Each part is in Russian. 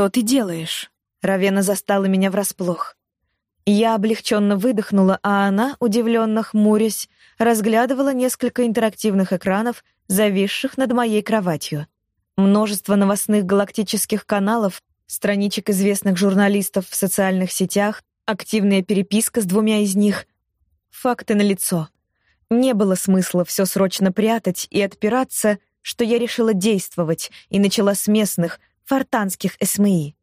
«Что ты делаешь?» Равена застала меня врасплох. Я облегченно выдохнула, а она, удивленно хмурясь, разглядывала несколько интерактивных экранов, зависших над моей кроватью. Множество новостных галактических каналов, страничек известных журналистов в социальных сетях, активная переписка с двумя из них. Факты налицо. Не было смысла все срочно прятать и отпираться, что я решила действовать и начала с местных, фортанских СМИ.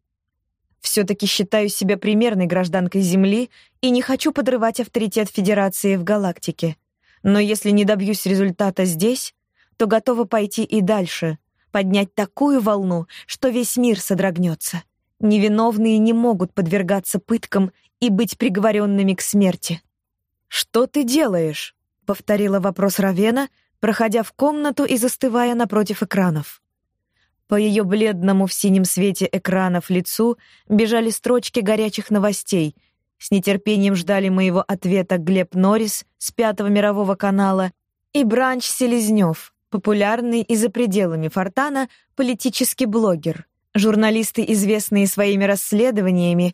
Все-таки считаю себя примерной гражданкой Земли и не хочу подрывать авторитет Федерации в галактике. Но если не добьюсь результата здесь, то готова пойти и дальше, поднять такую волну, что весь мир содрогнется. Невиновные не могут подвергаться пыткам и быть приговоренными к смерти. «Что ты делаешь?» — повторила вопрос Равена, проходя в комнату и застывая напротив экранов. По ее бледному в синем свете экранов лицу бежали строчки горячих новостей. С нетерпением ждали моего ответа Глеб Норрис с Пятого мирового канала и Бранч Селезнев, популярный и за пределами Фортана политический блогер. Журналисты, известные своими расследованиями,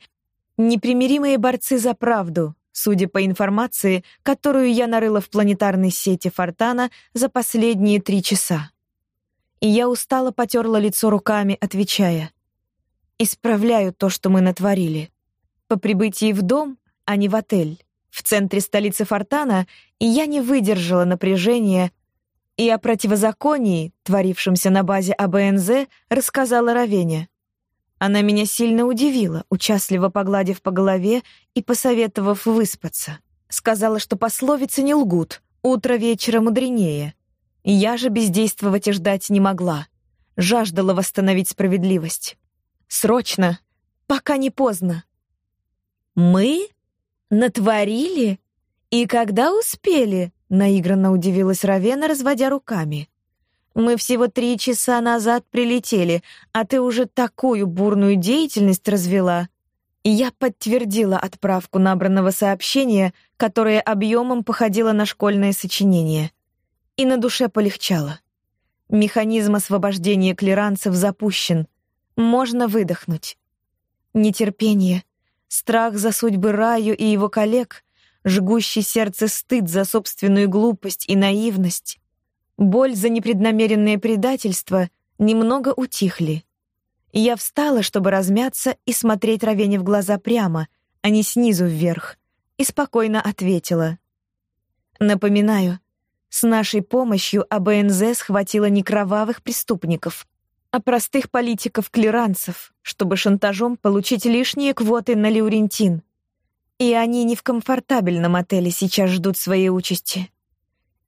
непримиримые борцы за правду, судя по информации, которую я нарыла в планетарной сети Фортана за последние три часа и я устало потерла лицо руками, отвечая. «Исправляю то, что мы натворили. По прибытии в дом, а не в отель, в центре столицы Фортана, я не выдержала напряжения и о противозаконии, творившемся на базе АБНЗ, рассказала Равене. Она меня сильно удивила, участливо погладив по голове и посоветовав выспаться. Сказала, что пословицы не лгут, утро вечера мудренее — я же бездействовать и ждать не могла. Жаждала восстановить справедливость. Срочно, пока не поздно. «Мы? Натворили? И когда успели?» — наигранно удивилась Равена, разводя руками. «Мы всего три часа назад прилетели, а ты уже такую бурную деятельность развела». Я подтвердила отправку набранного сообщения, которое объемом походило на школьное сочинение — и на душе полегчало. Механизм освобождения клиранцев запущен. Можно выдохнуть. Нетерпение, страх за судьбы Раю и его коллег, жгущий сердце стыд за собственную глупость и наивность, боль за непреднамеренное предательство немного утихли. Я встала, чтобы размяться и смотреть Равене в глаза прямо, а не снизу вверх, и спокойно ответила. «Напоминаю, с нашей помощью АБНЗ схватила не кровавых преступников, а простых политиков-клеранцев, чтобы шантажом получить лишние квоты на Леурентин. И они не в комфортабельном отеле сейчас ждут своей участи.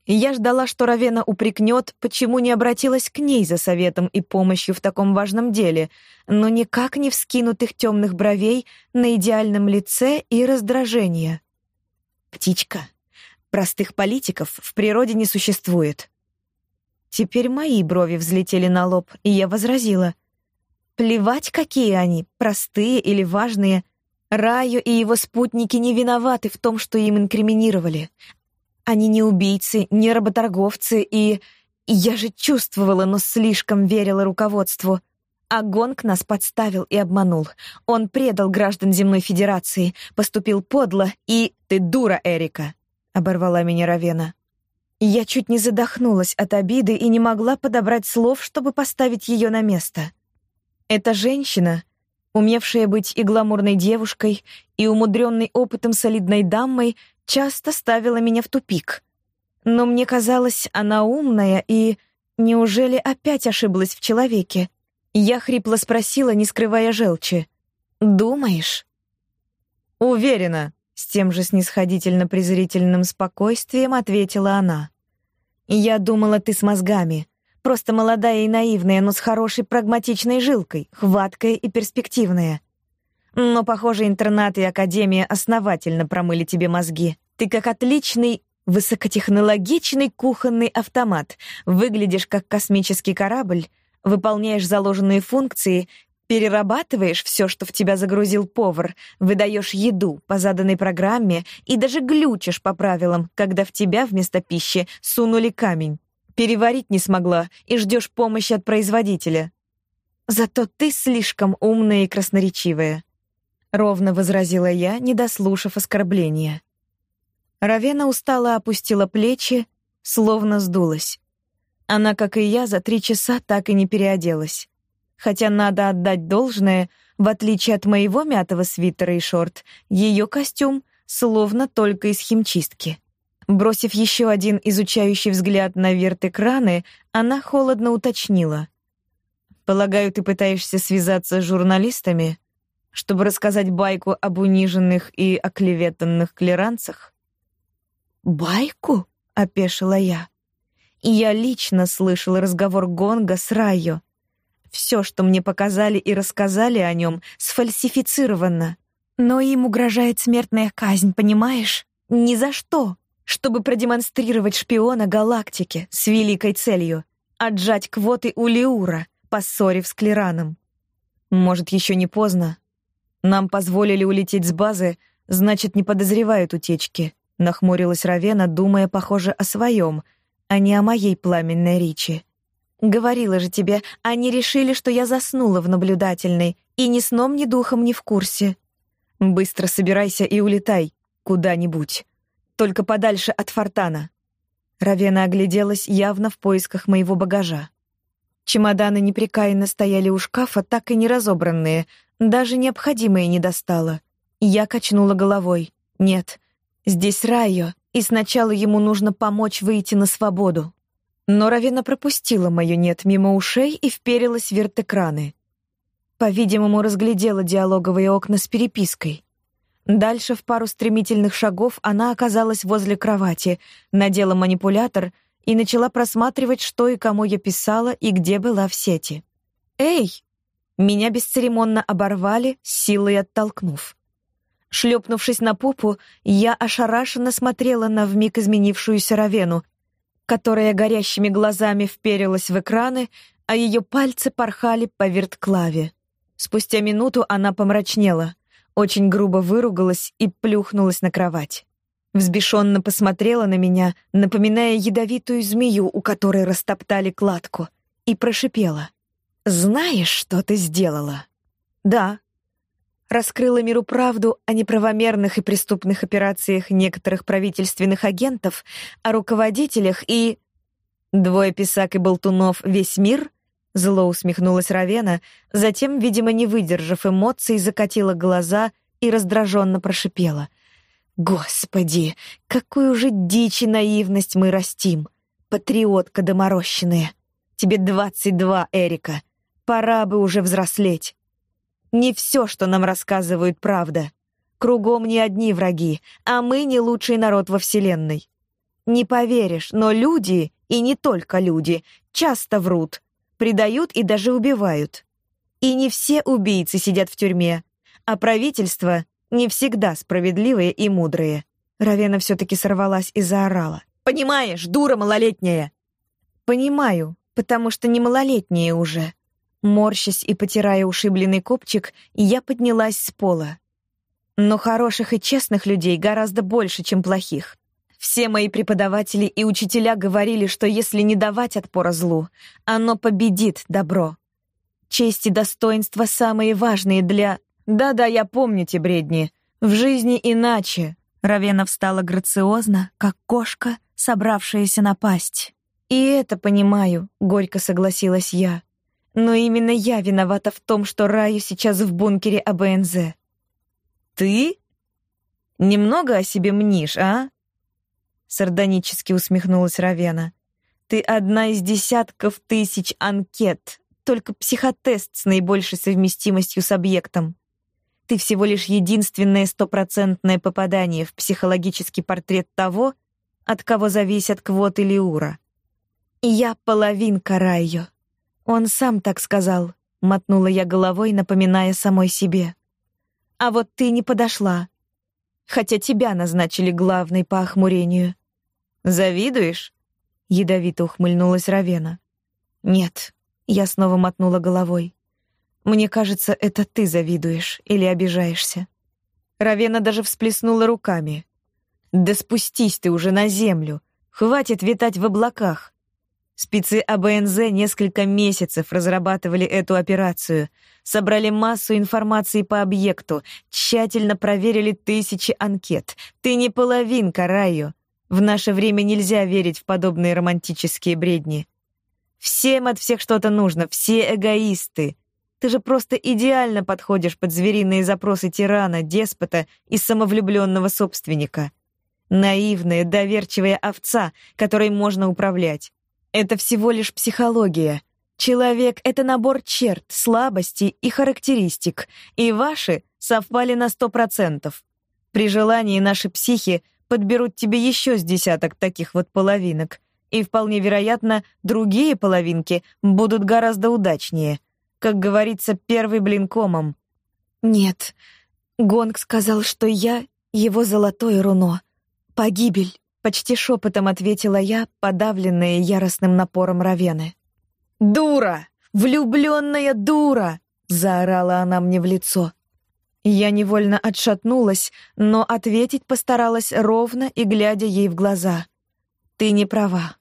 Я ждала, что Равена упрекнет, почему не обратилась к ней за советом и помощью в таком важном деле, но никак не вскинутых темных бровей на идеальном лице и раздражения. «Птичка, Простых политиков в природе не существует. Теперь мои брови взлетели на лоб, и я возразила. Плевать, какие они, простые или важные. Раю и его спутники не виноваты в том, что им инкриминировали. Они не убийцы, не работорговцы, и... Я же чувствовала, но слишком верила руководству. А Гонг нас подставил и обманул. Он предал граждан Земной Федерации, поступил подло и... Ты дура, Эрика оборвала меня Равена. Я чуть не задохнулась от обиды и не могла подобрать слов, чтобы поставить ее на место. Эта женщина, умевшая быть и гламурной девушкой, и умудренной опытом солидной дамой, часто ставила меня в тупик. Но мне казалось, она умная и... Неужели опять ошиблась в человеке? Я хрипло спросила, не скрывая желчи. «Думаешь?» «Уверена», с тем же снисходительно-презрительным спокойствием ответила она. «Я думала, ты с мозгами. Просто молодая и наивная, но с хорошей прагматичной жилкой, хваткая и перспективная. Но, похоже, интернат и академия основательно промыли тебе мозги. Ты как отличный высокотехнологичный кухонный автомат, выглядишь как космический корабль, выполняешь заложенные функции Перерабатываешь все, что в тебя загрузил повар, выдаешь еду по заданной программе и даже глючишь по правилам, когда в тебя вместо пищи сунули камень. Переварить не смогла и ждешь помощи от производителя. Зато ты слишком умная и красноречивая, ровно возразила я, не дослушав оскорбления. Равена устало опустила плечи, словно сдулась. Она, как и я, за три часа так и не переоделась. Хотя надо отдать должное, в отличие от моего мятого свитера и шорт, ее костюм словно только из химчистки. Бросив еще один изучающий взгляд на верт-экраны, она холодно уточнила. «Полагаю, ты пытаешься связаться с журналистами, чтобы рассказать байку об униженных и оклеветанных клеранцах?» «Байку?» — опешила я. Я лично слышала разговор Гонга с Райо. Все, что мне показали и рассказали о нем, сфальсифицировано. Но им угрожает смертная казнь, понимаешь? Ни за что. Чтобы продемонстрировать шпиона галактики с великой целью — отжать квоты у Леура, поссорив с Клираном. Может, еще не поздно. Нам позволили улететь с базы, значит, не подозревают утечки. Нахмурилась Равена, думая, похоже, о своем, а не о моей пламенной речи. Говорила же тебе, они решили, что я заснула в наблюдательной, и ни сном, ни духом не в курсе. Быстро собирайся и улетай куда-нибудь. Только подальше от Фортана. Равена огляделась явно в поисках моего багажа. Чемоданы непрекаянно стояли у шкафа, так и не разобранные, даже необходимые не достала. Я качнула головой. Нет, здесь Райо, и сначала ему нужно помочь выйти на свободу. Но Равена пропустила мою «нет» мимо ушей и вперилась в вертэкраны. По-видимому, разглядела диалоговые окна с перепиской. Дальше в пару стремительных шагов она оказалась возле кровати, надела манипулятор и начала просматривать, что и кому я писала и где была в сети. «Эй!» Меня бесцеремонно оборвали, силой оттолкнув. Шлепнувшись на попу, я ошарашенно смотрела на вмиг изменившуюся Равену, которая горящими глазами вперилась в экраны, а ее пальцы порхали по вертклаве. Спустя минуту она помрачнела, очень грубо выругалась и плюхнулась на кровать. Взбешенно посмотрела на меня, напоминая ядовитую змею, у которой растоптали кладку, и прошипела. «Знаешь, что ты сделала?» «Да», раскрыла миру правду о неправомерных и преступных операциях некоторых правительственных агентов, о руководителях и... Двое писак и болтунов весь мир? Зло усмехнулась Равена, затем, видимо, не выдержав эмоций, закатила глаза и раздраженно прошипела. «Господи, какую же дичь и наивность мы растим! Патриотка доморощенная! Тебе двадцать два, Эрика! Пора бы уже взрослеть!» Не все, что нам рассказывают, правда. Кругом не одни враги, а мы не лучший народ во Вселенной. Не поверишь, но люди, и не только люди, часто врут, предают и даже убивают. И не все убийцы сидят в тюрьме, а правительство не всегда справедливые и мудрые. Равена все-таки сорвалась и заорала. «Понимаешь, дура малолетняя!» «Понимаю, потому что не малолетняя уже. Морщась и потирая ушибленный копчик, я поднялась с пола. Но хороших и честных людей гораздо больше, чем плохих. Все мои преподаватели и учителя говорили, что если не давать отпора злу, оно победит добро. Честь и достоинство самые важные для... Да-да, я помню те бредни. В жизни иначе. Равена встала грациозно, как кошка, собравшаяся напасть. И это понимаю, горько согласилась я. Но именно я виновата в том, что Раю сейчас в бункере АБНЗ. Ты? Немного о себе мнишь, а? Сардонически усмехнулась Равена. Ты одна из десятков тысяч анкет, только психотест с наибольшей совместимостью с объектом. Ты всего лишь единственное стопроцентное попадание в психологический портрет того, от кого зависят квоты Лиура. Я половинка Райо. Он сам так сказал, мотнула я головой, напоминая самой себе. А вот ты не подошла. Хотя тебя назначили главной по охмурению. Завидуешь? Ядовито ухмыльнулась Равена. Нет, я снова мотнула головой. Мне кажется, это ты завидуешь или обижаешься. Равена даже всплеснула руками. Да спустись ты уже на землю. Хватит витать в облаках. Спецы АБНЗ несколько месяцев разрабатывали эту операцию, собрали массу информации по объекту, тщательно проверили тысячи анкет. Ты не половинка, Райо. В наше время нельзя верить в подобные романтические бредни. Всем от всех что-то нужно, все эгоисты. Ты же просто идеально подходишь под звериные запросы тирана, деспота и самовлюбленного собственника. Наивная, доверчивая овца, которой можно управлять. Это всего лишь психология. Человек — это набор черт, слабостей и характеристик, и ваши совпали на сто процентов. При желании наши психи подберут тебе еще с десяток таких вот половинок, и вполне вероятно, другие половинки будут гораздо удачнее. Как говорится, первый блин комом. Нет, Гонг сказал, что я — его золотое руно. Погибель. Почти шепотом ответила я, подавленная яростным напором Равены. «Дура! Влюбленная дура!» — заорала она мне в лицо. Я невольно отшатнулась, но ответить постаралась ровно и глядя ей в глаза. «Ты не права.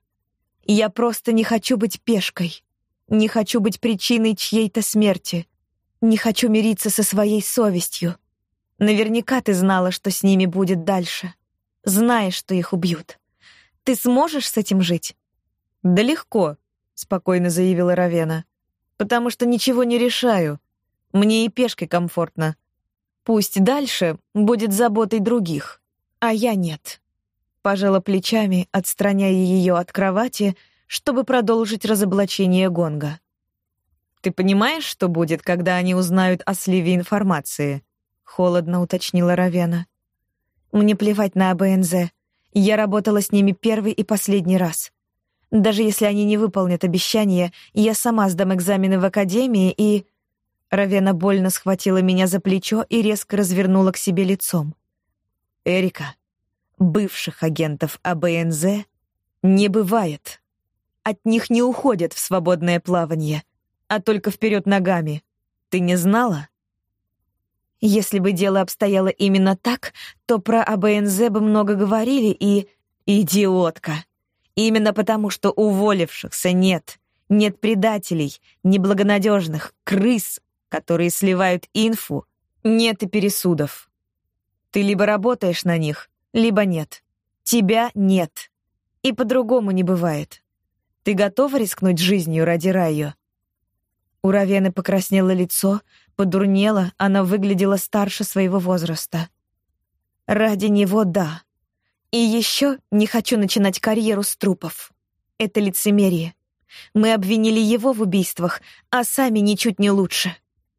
Я просто не хочу быть пешкой. Не хочу быть причиной чьей-то смерти. Не хочу мириться со своей совестью. Наверняка ты знала, что с ними будет дальше зная, что их убьют. Ты сможешь с этим жить? Да легко, спокойно заявила Равена. Потому что ничего не решаю. Мне и пешкой комфортно. Пусть дальше будет заботой других, а я нет. Пожала плечами, отстраняя ее от кровати, чтобы продолжить разоблачение Гонга. Ты понимаешь, что будет, когда они узнают о сливе информации? холодно уточнила Равена. Мне плевать на АБНЗ. Я работала с ними первый и последний раз. Даже если они не выполнят обещание, я сама сдам экзамены в академии и... Равена больно схватила меня за плечо и резко развернула к себе лицом. «Эрика, бывших агентов АБНЗ не бывает. От них не уходят в свободное плавание, а только вперед ногами. Ты не знала?» Если бы дело обстояло именно так, то про АБНЗ бы много говорили и... Идиотка! Именно потому, что уволившихся нет. Нет предателей, неблагонадежных, крыс, которые сливают инфу. Нет и пересудов. Ты либо работаешь на них, либо нет. Тебя нет. И по-другому не бывает. Ты готова рискнуть жизнью ради Райо? У Равены покраснело лицо, Подурнела, она выглядела старше своего возраста. Ради него — да. И еще не хочу начинать карьеру с трупов. Это лицемерие. Мы обвинили его в убийствах, а сами ничуть не лучше.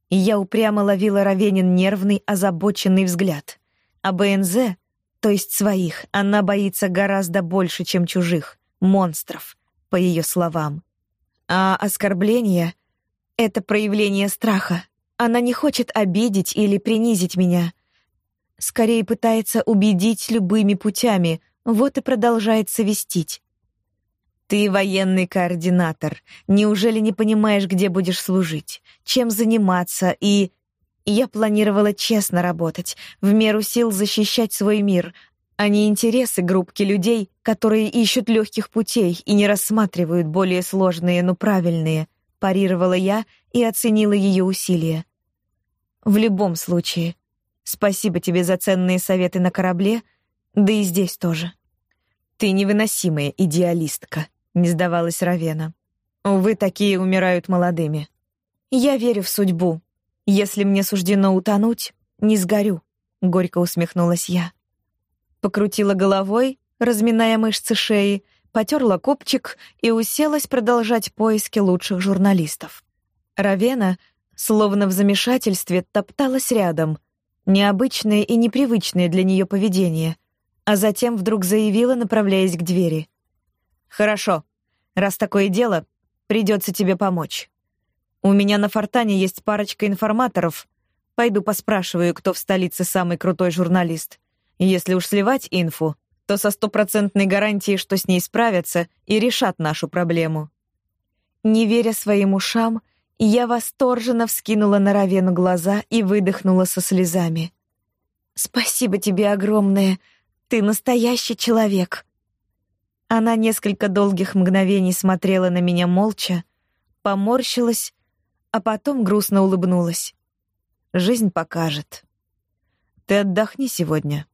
Я упрямо ловила Равенин нервный, озабоченный взгляд. А БНЗ, то есть своих, она боится гораздо больше, чем чужих, монстров, по ее словам. А оскорбление — это проявление страха. Она не хочет обидеть или принизить меня. Скорее пытается убедить любыми путями, вот и продолжает совестить. Ты военный координатор. Неужели не понимаешь, где будешь служить, чем заниматься и я планировала честно работать, в меру сил защищать свой мир, а не интересы группки людей, которые ищут легких путей и не рассматривают более сложные, но правильные парировала я и оценила ее усилия. В любом случае, спасибо тебе за ценные советы на корабле, да и здесь тоже. Ты невыносимая идеалистка, не сдавалась Равена. Увы, такие умирают молодыми. Я верю в судьбу. Если мне суждено утонуть, не сгорю, горько усмехнулась я. Покрутила головой, разминая мышцы шеи, потерла копчик и уселась продолжать поиски лучших журналистов. Равена, словно в замешательстве, топталась рядом. Необычное и непривычное для нее поведение. А затем вдруг заявила, направляясь к двери. «Хорошо. Раз такое дело, придется тебе помочь. У меня на Фортане есть парочка информаторов. Пойду поспрашиваю, кто в столице самый крутой журналист. Если уж сливать инфу, то со стопроцентной гарантией, что с ней справятся и решат нашу проблему. Не веря своим ушам, я восторженно вскинула на Равену глаза и выдохнула со слезами. «Спасибо тебе огромное. Ты настоящий человек». Она несколько долгих мгновений смотрела на меня молча, поморщилась, а потом грустно улыбнулась. Жизнь покажет. Ты отдохни сегодня.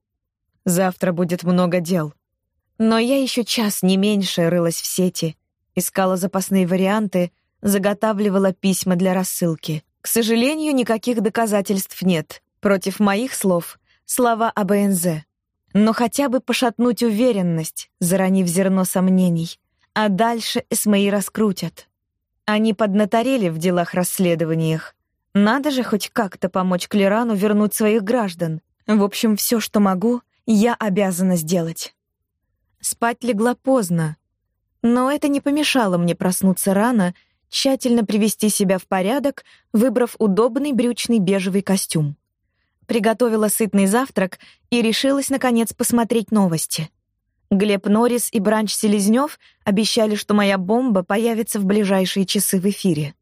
Завтра будет много дел. Но я еще час не меньше рылась в сети, искала запасные варианты, заготавливала письма для рассылки. К сожалению, никаких доказательств нет. Против моих слов — слова об НЗ. Но хотя бы пошатнуть уверенность, заронив зерно сомнений. А дальше СМИ раскрутят. Они поднаторели в делах-расследованиях. Надо же хоть как-то помочь Клерану вернуть своих граждан. В общем, все, что могу, я обязана сделать. Спать легла поздно, но это не помешало мне проснуться рано — тщательно привести себя в порядок, выбрав удобный брючный бежевый костюм. Приготовила сытный завтрак и решилась, наконец, посмотреть новости. Глеб Норрис и Бранч Селезнёв обещали, что моя бомба появится в ближайшие часы в эфире.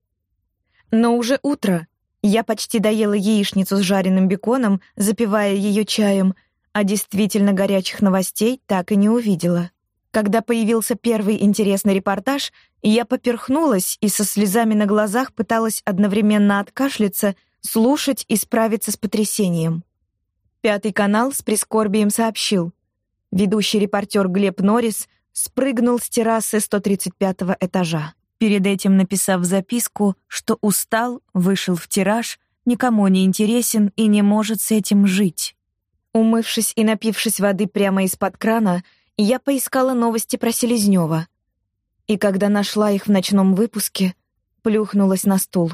Но уже утро. Я почти доела яичницу с жареным беконом, запивая ее чаем, а действительно горячих новостей так и не увидела. Когда появился первый интересный репортаж, я поперхнулась и со слезами на глазах пыталась одновременно откашляться, слушать и справиться с потрясением. Пятый канал с прискорбием сообщил. Ведущий репортер Глеб Норрис спрыгнул с террасы 135-го этажа. Перед этим написав записку, что устал, вышел в тираж, никому не интересен и не может с этим жить. Умывшись и напившись воды прямо из-под крана, я поискала новости про Селезнёва. И когда нашла их в ночном выпуске, плюхнулась на стул.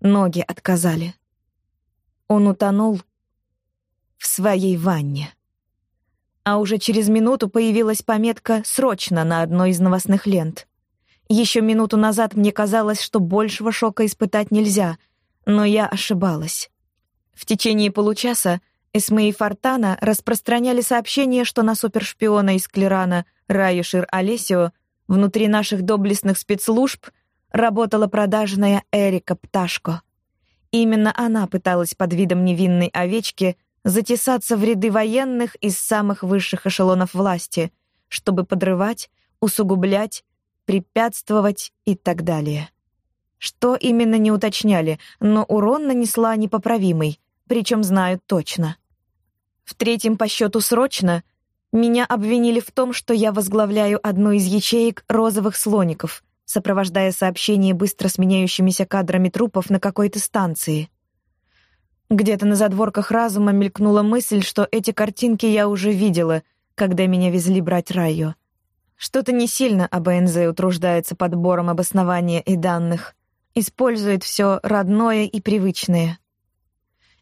Ноги отказали. Он утонул в своей ванне. А уже через минуту появилась пометка «Срочно» на одной из новостных лент. Еще минуту назад мне казалось, что большего шока испытать нельзя, но я ошибалась. В течение получаса Эсме и Фортана распространяли сообщение, что на супершпиона из Клерана Раю Шир Олесио внутри наших доблестных спецслужб работала продажная Эрика Пташко. Именно она пыталась под видом невинной овечки затесаться в ряды военных из самых высших эшелонов власти, чтобы подрывать, усугублять, препятствовать и так далее. Что именно не уточняли, но урон нанесла непоправимый, причем знают точно. В третьем по счету срочно меня обвинили в том, что я возглавляю одну из ячеек розовых слоников, сопровождая сообщение быстро сменяющимися кадрами трупов на какой-то станции. Где-то на задворках разума мелькнула мысль, что эти картинки я уже видела, когда меня везли брать Райо. Что-то не сильно АБНЗ утруждается подбором обоснования и данных. Использует все родное и привычное.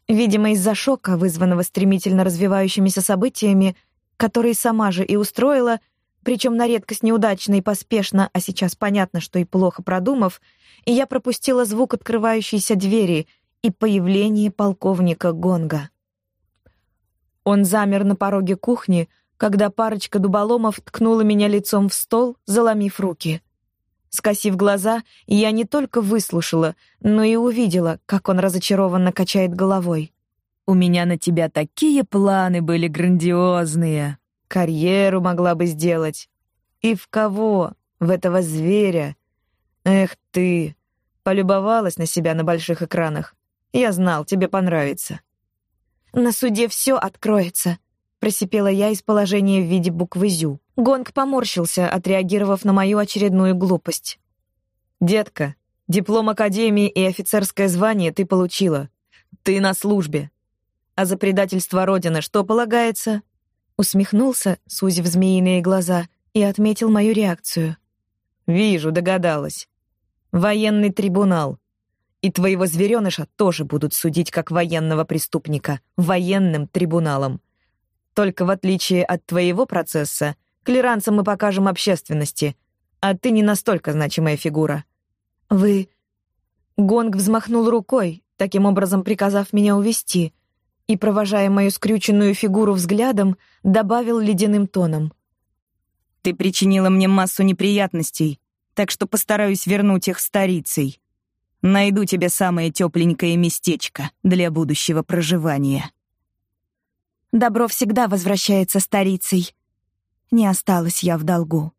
Видимо, из-за шока, вызванного стремительно развивающимися событиями, которые сама же и устроила, причем на редкость неудачно и поспешно, а сейчас понятно, что и плохо продумав, и я пропустила звук открывающейся двери и появление полковника Гонга. Он замер на пороге кухни, когда парочка дуболомов ткнула меня лицом в стол, заломив руки. Скосив глаза, я не только выслушала, но и увидела, как он разочарованно качает головой. «У меня на тебя такие планы были грандиозные. Карьеру могла бы сделать. И в кого? В этого зверя? Эх ты! Полюбовалась на себя на больших экранах. Я знал, тебе понравится». «На суде все откроется», — просипела я из положения в виде буквы «зю». Гонг поморщился, отреагировав на мою очередную глупость. «Детка, диплом академии и офицерское звание ты получила. Ты на службе. А за предательство Родины что полагается?» Усмехнулся, сузив змеиные глаза, и отметил мою реакцию. «Вижу, догадалась. Военный трибунал. И твоего зверёныша тоже будут судить как военного преступника, военным трибуналом. Только в отличие от твоего процесса — Клеранца мы покажем общественности, а ты не настолько значимая фигура». «Вы...» Гонг взмахнул рукой, таким образом приказав меня увести, и, провожая мою скрюченную фигуру взглядом, добавил ледяным тоном. «Ты причинила мне массу неприятностей, так что постараюсь вернуть их старицей. Найду тебе самое тепленькое местечко для будущего проживания». «Добро всегда возвращается старицей», не осталась я в долгу.